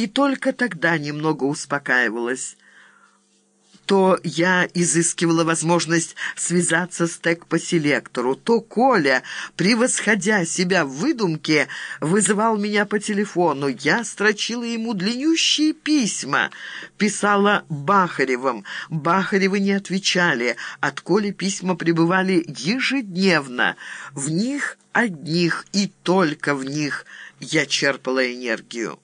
и только тогда немного успокаивалась то я изыскивала возможность связаться с Тек по селектору, то Коля, превосходя себя в выдумке, вызывал меня по телефону. Я строчила ему длиннющие письма, писала Бахаревым. Бахаревы не отвечали, от Коли письма прибывали ежедневно. В них одних и только в них я черпала энергию.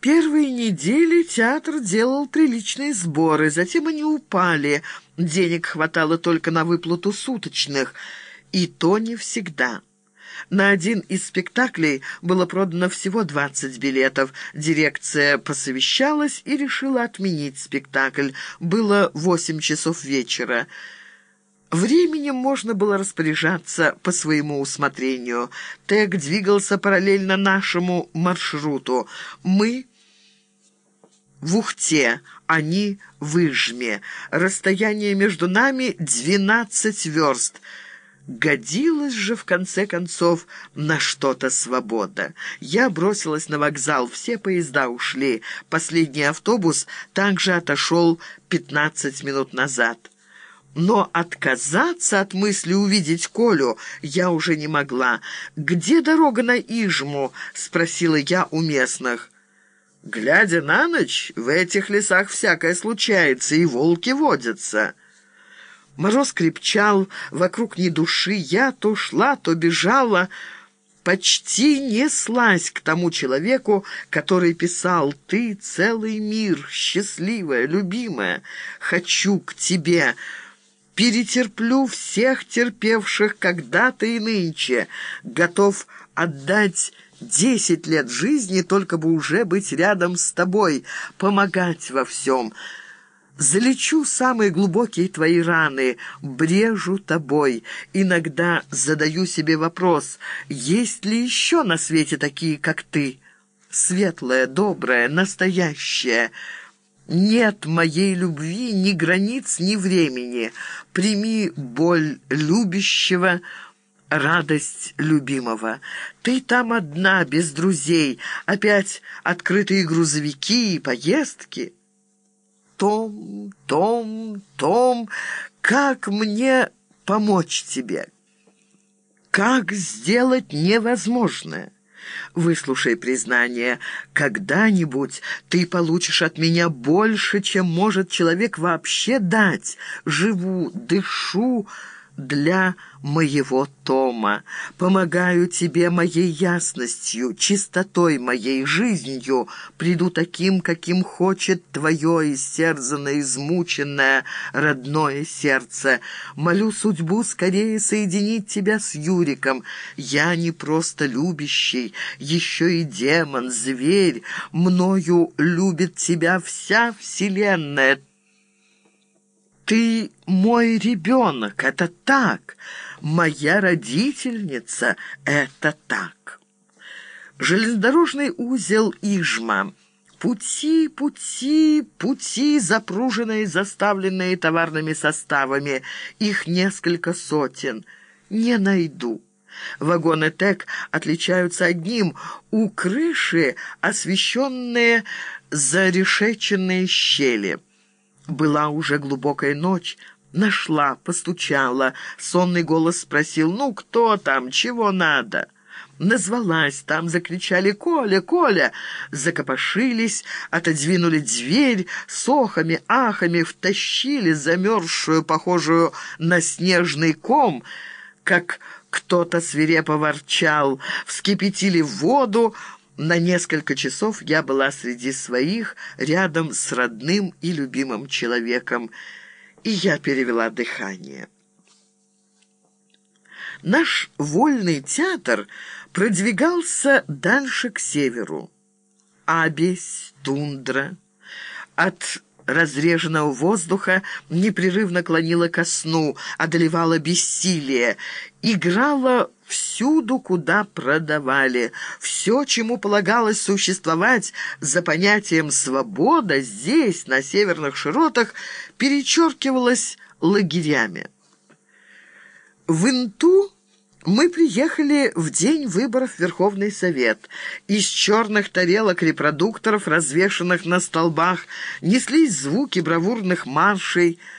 Первые недели театр делал приличные сборы, затем они упали. Денег хватало только на выплату суточных, и то не всегда. На один из спектаклей было продано всего 20 билетов. Дирекция посовещалась и решила отменить спектакль. Было 8 часов вечера. Временем можно было распоряжаться по своему усмотрению. Тег двигался параллельно нашему маршруту. Мы в Ухте, они в Ижме. Расстояние между нами двенадцать верст. Годилась же, в конце концов, на что-то свобода. Я бросилась на вокзал, все поезда ушли. Последний автобус также отошел пятнадцать минут назад. Но отказаться от мысли увидеть Колю я уже не могла. «Где дорога на Ижму?» — спросила я у местных. Глядя на ночь, в этих лесах всякое случается, и волки водятся. Мороз крепчал, вокруг ни души, я то шла, то бежала, почти неслась к тому человеку, который писал «Ты целый мир, счастливая, любимая, хочу к тебе». Перетерплю всех терпевших когда-то и нынче, готов отдать Десять лет жизни, только бы уже быть рядом с тобой, помогать во всем. Залечу самые глубокие твои раны, брежу тобой. Иногда задаю себе вопрос, есть ли еще на свете такие, как ты? Светлая, добрая, настоящая. Нет моей любви ни границ, ни времени. Прими боль любящего, радость любимого. Ты там одна, без друзей, опять открытые грузовики и поездки. Том, Том, Том, как мне помочь тебе? Как сделать невозможное? Выслушай признание. Когда-нибудь ты получишь от меня больше, чем может человек вообще дать. Живу, дышу, для моего Тома. Помогаю тебе моей ясностью, чистотой моей жизнью. Приду таким, каким хочет твое истерзанное, измученное родное сердце. Молю судьбу скорее соединить тебя с Юриком. Я не просто любящий, еще и демон, зверь. Мною любит тебя вся вселенная, «Ты мой ребенок, это так! Моя родительница, это так!» Железнодорожный узел Ижма. Пути, пути, пути, запруженные, заставленные товарными составами. Их несколько сотен. Не найду. Вагоны ТЭК отличаются одним. У крыши освещенные зарешеченные щели. Была уже глубокая ночь. Нашла, постучала. Сонный голос спросил, «Ну, кто там? Чего надо?» Назвалась, там закричали «Коля! Коля!» Закопошились, отодвинули дверь, с охами, ахами втащили замерзшую, похожую на снежный ком, как кто-то свирепо ворчал, вскипятили воду, на несколько часов я была среди своих, рядом с родным и любимым человеком, и я перевела дыхание. Наш вольный театр продвигался дальше к северу. Абесь, тундра. От разреженного воздуха непрерывно клонила ко сну, одолевала бессилие, играла всюду, куда продавали. Все, чему полагалось существовать за понятием «свобода», здесь, на северных широтах, перечеркивалось лагерями. В Инту Мы приехали в день выборов в Верховный Совет. Из черных тарелок репродукторов, развешанных на столбах, неслись звуки бравурных маршей,